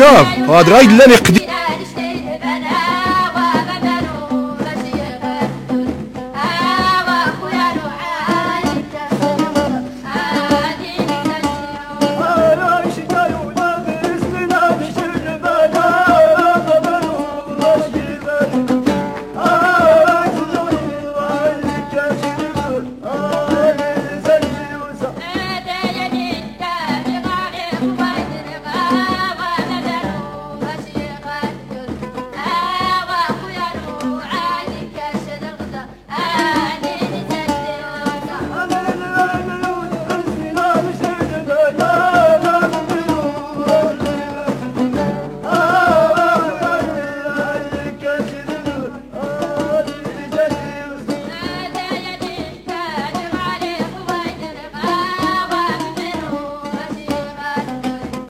شوف هاد راجل اللي قديم